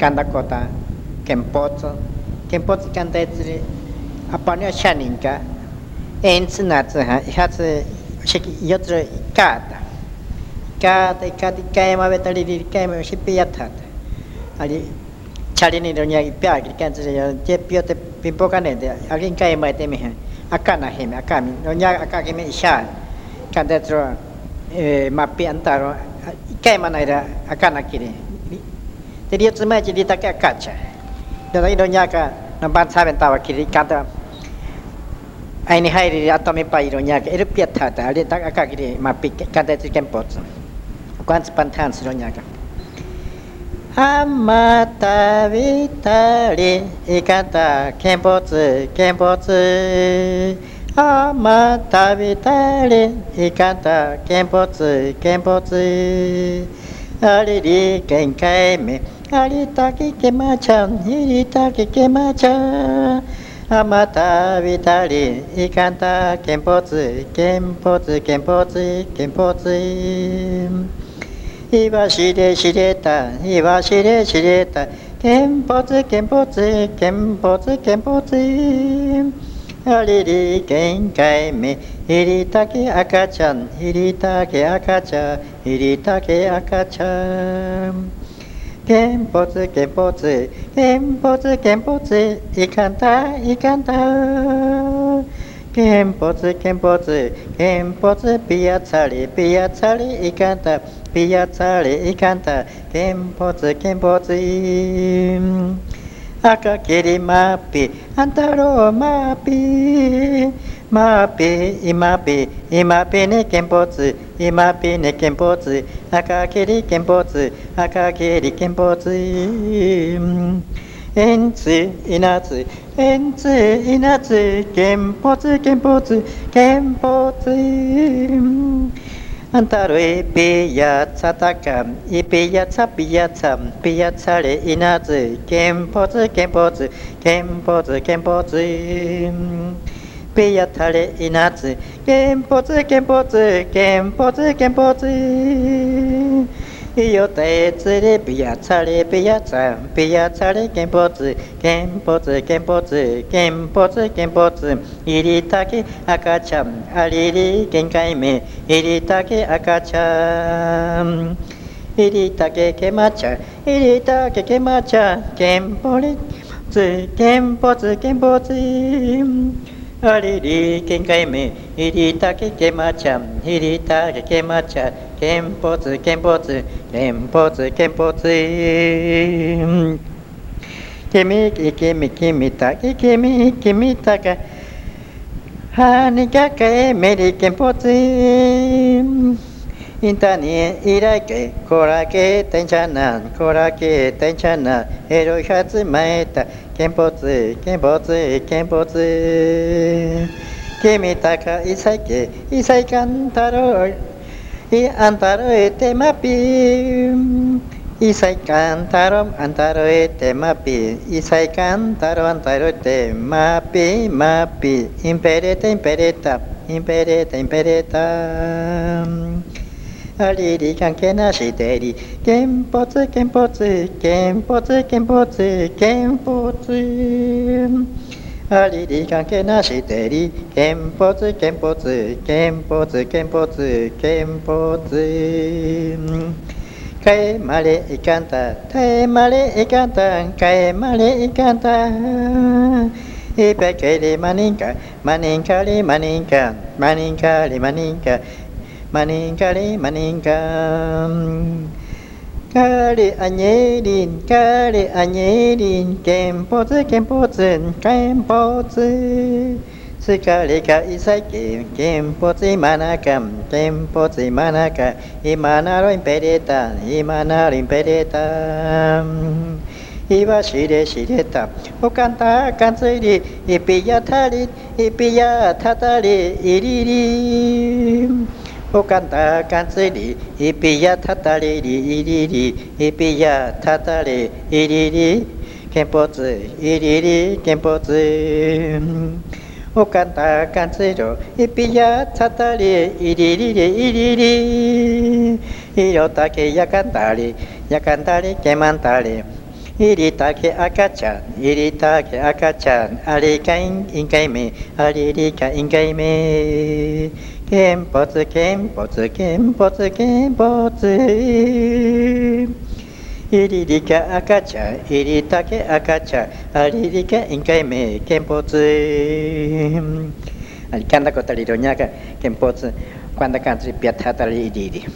kanda kota kempotso kempotso kanda etsiri apani o shaninka entsi natsi ha ihatsi shiki yotro kata kata ikati kaima betariri kaima shipi yatata ali charini ronya ipya kantsiri yo te pio te pimpo kanete alin kaima etemi ha akana heme akami ronya akageme isha kanda etro mapi antaro kaima naira akana kiri jadi itu semua jadi tak kaca dan ini ronya ka nampak saben tawa kiri kata ini hari atau me pai ronya ka itu piat thata ali tak akak kiri mapi kanda tu kempot kuan spantan ronya ka Amata vitali ikata kempotsu kempotsu Amata vitali ikata kempotsu kempotsu Ariri kengkaimi. ありたけけまちゃん、いりたけけまちゃん。あまたびたり、いかんた、けんぽつ、けんぽつ、けんぽつ、けんぽつい。わしでしれた、いわしでしれた、けんぽつ、けんぽつ、けんぽつ、けんぽつ。ありり、けんかいめ、いりたけかちゃん、いりたけかちゃん、いりたけかちゃん。見物見物見物見物いかんたいかんた。見物見物見物ピアツァリピアツァリいかんた。マーピー、イマーピー、イマーピーネケンポツ、イマーピーネケンポツ、アカキリケンポツ、アカキリケンポツ。エンツイナツ、エンツイナツ、ケンポツ、ケンポツ、ケンポツ。アンタルイピヤツタカン、イピヤツピヤツン、ピヤツァレイナツ、ケンポツ、ケンポツ、ケンポツ、ケンポツ。ペヤタレイナツ健発健発健発健発いよたえつれピヤツァレピヤツァピヤツァレ健発健発健発健発健ツいりたけ赤ちゃんありり限界目いりたけ赤ちゃん。いりたけけまちゃいりたけけまちゃ健保れつ健発健ツありりけんかいめいりたけけまちゃんいりたけけまちゃんけんぽつけんぽつけんぽつけんぽつけみきみきみたけけみきみたかはにがかえめりけんぽつ kempotsu kempotsu, kempotsu kempotsu. Piyatare inatsu, kempotsu kempotsu, kempotsu kempotsu. Iyota etsure piyatsare piyatsam, piyatsare kempotsu, kempotsu kempotsu, kempotsu kempotsu. Iritake akacham, ariri genkai me, iritake akacham. Iritake kemacha, iritake kemacha, kempori, tsu, kempotsu kempotsu. Ariri genkai me, iritake アリリ関係なしデリンポツ、ケンポツケンポツ、ケンポツアリリ関係なしデリ憲法つ憲法つ憲法つ憲法つ憲法つかえまマレイカンタえまれいかんたかえまイいかんたいっぺけりまにんかまにんかりまにんかまにんかりまにんマニンカリマニンカカリアニエリンカリアニエリン。ケンポツケンポツンケンポツスカリカイサキンケンポツイマナカンケンポツイマナカイマナロインペレタイマナロインペレタイワシレシレタオカンタカンツイリイピヤタリイピヤタタリイリリン Okanta kansuri, ipiya tatari, iriri, ipiya tatari, iriri, kempotsu, iriri, kempotsu. Okanta kansuro, ipiya tatari, iriri, iriri. Irotake yakantari, yakantari, kemantari. 入りたけ赤ちゃん、入りたけ赤ちゃん、ありかいん、いんかいめ、ありりかいんかいめ。けんぽつけんぽつけんぽつけんぽつ。いりりか赤ちゃん、いりたけ赤ちゃん、ありりかいんかいめ、けんぽつ。Canta kota lironya ke kempot kuanda kantri piat hatari idi